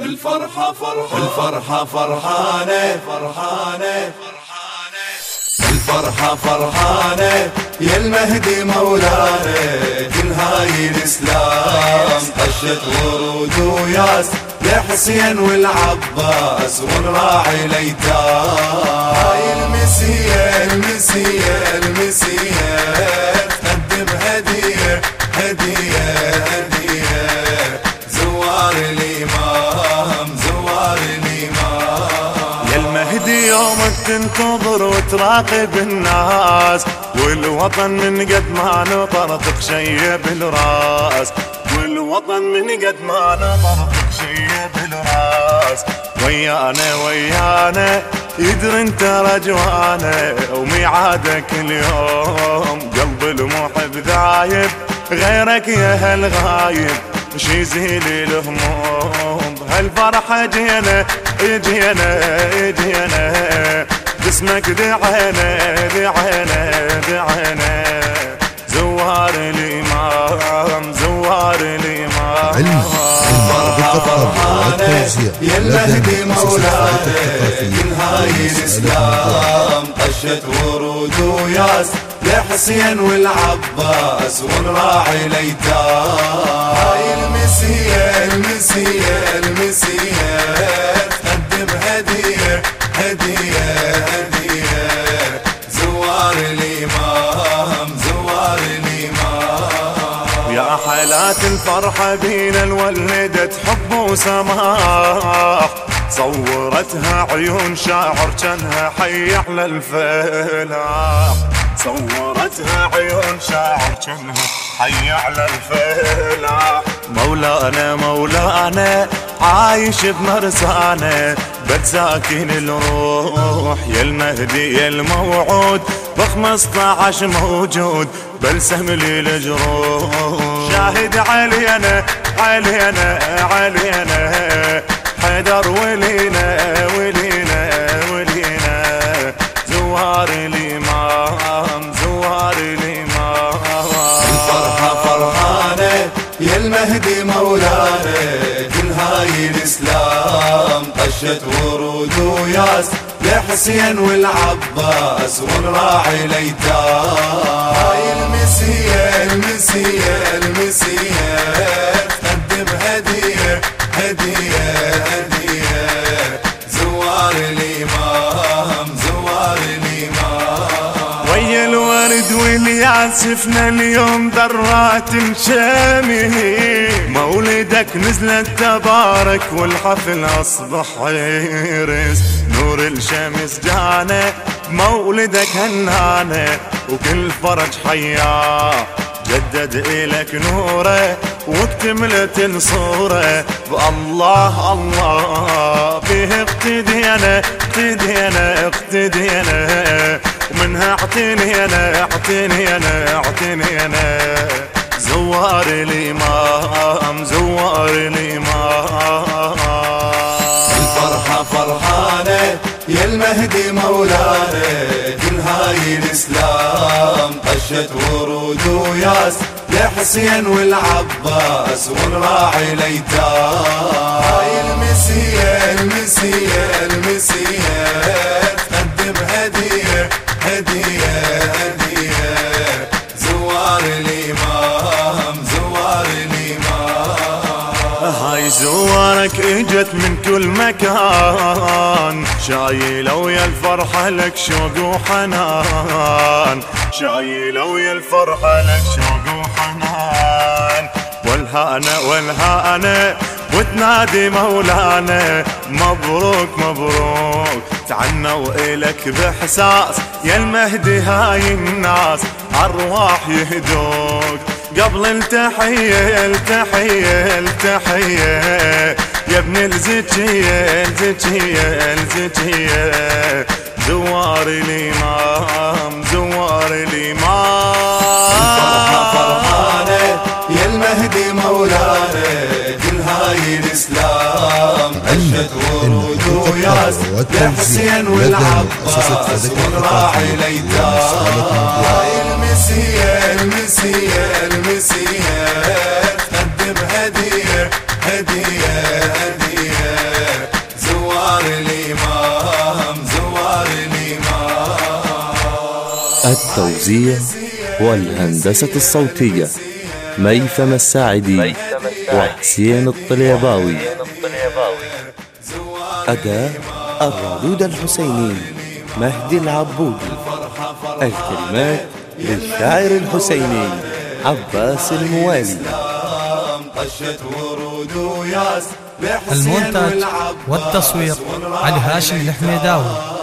الفرحة فرحة الفرحة فرحانة. فرحانة. الفرحة فرحانة. يا المهدي مولانا كل هاي الإسلام. قشت ورود وياس لحسين والعباس ونراعي الأيتام. هاي المسية يومك تنتظر وتراقب الناس والوطن من قد ما نطر تخشي بالراس والوطن من قد ما نطر تخشي بالراس ويانا ويانا يدري انت رجوانا وميعادك اليوم. قلب المحب ذايب غيرك يا هالغايب شي يزيل الهموم هالفرحة جينا جينا باسمك دعينا دعينا دعينا زوار الإمام زوار الإمام. علم يا المهدي مولانا كل هاي الإسلام. قشت ورود وياس لحسين والعباس ونراعي الايتام هاي المسية المسية المسية حالات الفرحة بينا الولدت حب وسماح. صورتها عيون شاعر كأنها حي على الفلاح. صورتها عيون شاعر كأنها حي على الفلاح. مولانا مولانا عايش بمرسانة بتساكن الروح. يا المهدي يا الموعود بخمسة عشر موجود بلسم لي الجروح شاهد علينا علينا علينا حيدر ولينا ولينا ولينا. زوار الإمام زوار الإمام. الفرحة فرحانة يا المهدي مولانا كل هاي الإسلام. قشت ورود وياس لحسين والعباس ونراعي الأيتام والياسفنا اليوم ذرات شامه مولدك نزلت تبارك والحفل أصبح عرس نور الشمس جانا مولدك هنانا وكل فرج حياة جدد إلك نوره واكتملت الصورة بالله الله فيه اقتدينا اقتدينا اقتدينا. ومنها اعتنينا اعتنينا اعتنينا زوار الإمام زوار الإمام الفرحة فرحانة يا المهدي مولانا كل هاي الإسلام. قشت ورود وياس لحسين والعباس ونراعي الأيتام. هاي المسية المسية المسية زوارك اجت من كل مكان. شايلة ويا الفرحة لك شوق وحنان. شايلة ويا الفرحة لك شوق وحنان. والهانة والهانة وتنادي مولانا. مبروك مبروك. تعنوا إلك بإحساس. يا المهدي هاي الناس. أرواح يهدوك. قبل التحية التحية التحية. يا ابن الزكية الزكية الزكية. زوار الإمام زوار الإمام. فرحانة يا المهدي مولانا كل هاي الإسلام. عشت ورود وياس لحسين والعباس ونراعي الأيتام. المسيا المسيا المسيا تقدم هدية هدية هدية. زوار الإمام زوار الإمام. التوزيع والهندسة الصوتية ميثم الساعدي وحسين الطليباوي. أداء الرادود الحسيني مهدي العبودي. الكلمات للشاعر الحسيني عباس الموالي. المونتاج والتصوير علي هاشم الحميداوي.